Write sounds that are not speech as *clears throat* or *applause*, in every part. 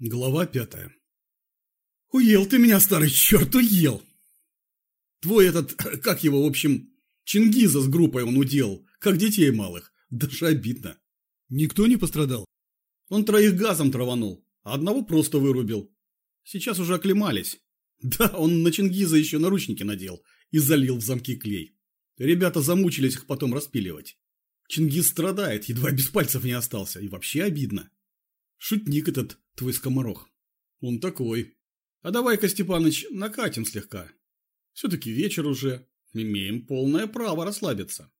Глава пятая. Уел ты меня, старый черт, уел! Твой этот, *clears throat* как его, в общем, Чингиза с группой он удел, как детей малых. Даже обидно. Никто не пострадал. Он троих газом траванул, а одного просто вырубил. Сейчас уже оклемались. Да, он на Чингиза еще наручники надел и залил в замки клей. Ребята замучились их потом распиливать. Чингис страдает, едва без пальцев не остался, и вообще обидно. Шутник этот твой скоморох. Он такой. А давай-ка, Степаныч, накатим слегка. Все-таки вечер уже. Имеем полное право расслабиться.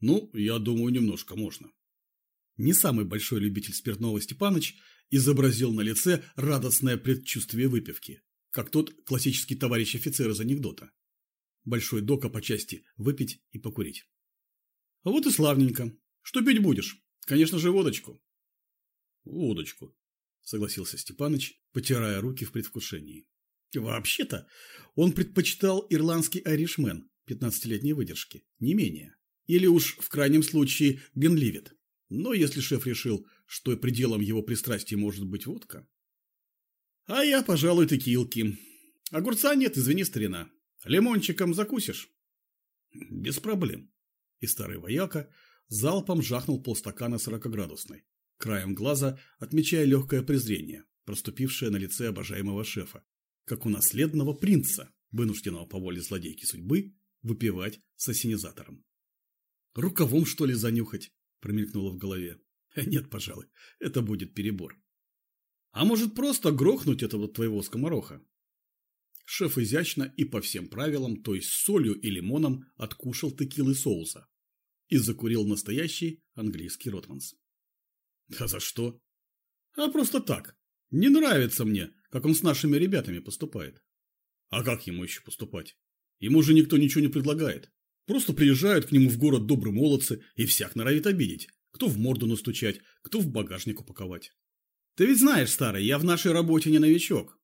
Ну, я думаю, немножко можно. Не самый большой любитель спиртного Степаныч изобразил на лице радостное предчувствие выпивки, как тот классический товарищ офицер из анекдота. Большой дока по части выпить и покурить. А вот и славненько. Что пить будешь? Конечно же, водочку. Водочку, согласился Степаныч, потирая руки в предвкушении. Вообще-то, он предпочитал ирландский айришмен 15-летней выдержки, не менее. Или уж, в крайнем случае, Генливит. Но если шеф решил, что пределом его пристрастия может быть водка... А я, пожалуй, текилки. Огурца нет, извини, старина. Лимончиком закусишь? Без проблем. И старый вояка залпом жахнул полстакана сорокоградусной краем глаза отмечая легкое презрение, проступившее на лице обожаемого шефа, как у наследного принца, вынужденного по воле злодейки судьбы выпивать с осенизатором. «Рукавом, что ли, занюхать?» – промелькнуло в голове. «Нет, пожалуй, это будет перебор. А может, просто грохнуть этого твоего скомороха?» Шеф изящно и по всем правилам, то есть солью и лимоном, откушал текилы соуса и закурил настоящий английский ротманс. А за что? А просто так. Не нравится мне, как он с нашими ребятами поступает. А как ему еще поступать? Ему же никто ничего не предлагает. Просто приезжают к нему в город добрые молодцы и всяк норовит обидеть. Кто в морду настучать, кто в багажник упаковать. Ты ведь знаешь, старый, я в нашей работе не новичок.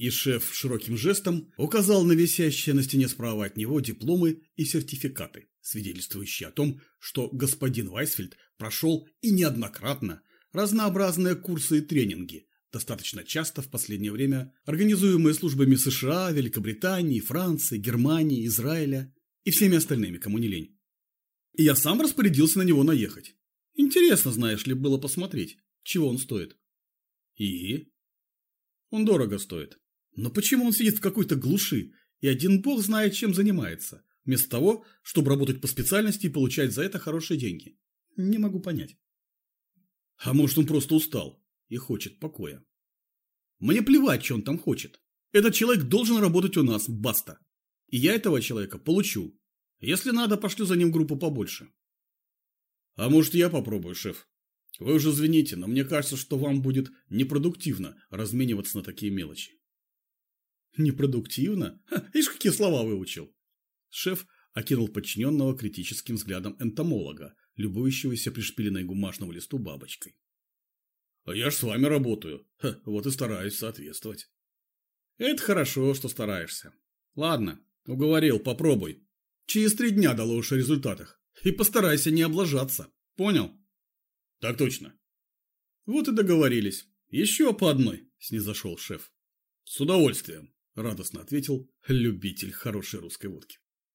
И шеф широким жестом указал на висящие на стене справа от него дипломы и сертификаты, свидетельствующие о том, что господин Вайсфельд прошел и неоднократно разнообразные курсы и тренинги, достаточно часто в последнее время организуемые службами США, Великобритании, Франции, Германии, Израиля и всеми остальными, кому не лень. И я сам распорядился на него наехать. Интересно, знаешь ли, было посмотреть, чего он стоит. И? Он дорого стоит. Но почему он сидит в какой-то глуши, и один бог знает, чем занимается, вместо того, чтобы работать по специальности и получать за это хорошие деньги? Не могу понять. А может, он просто устал и хочет покоя. Мне плевать, что он там хочет. Этот человек должен работать у нас, баста. И я этого человека получу. Если надо, пошлю за ним группу побольше. А может, я попробую, шеф? Вы уже извините, но мне кажется, что вам будет непродуктивно размениваться на такие мелочи. Непродуктивно? Ха, ишь, какие слова выучил. Шеф окинул подчиненного критическим взглядом энтомолога, любующегося пришпиленной бумажному листу бабочкой. «А я ж с вами работаю, Ха, вот и стараюсь соответствовать». «Это хорошо, что стараешься. Ладно, уговорил, попробуй. Через три дня доложишь о результатах. И постарайся не облажаться. Понял?» «Так точно». «Вот и договорились. Еще по одной», – снизошел шеф. «С удовольствием», – радостно ответил любитель хорошей русской водки.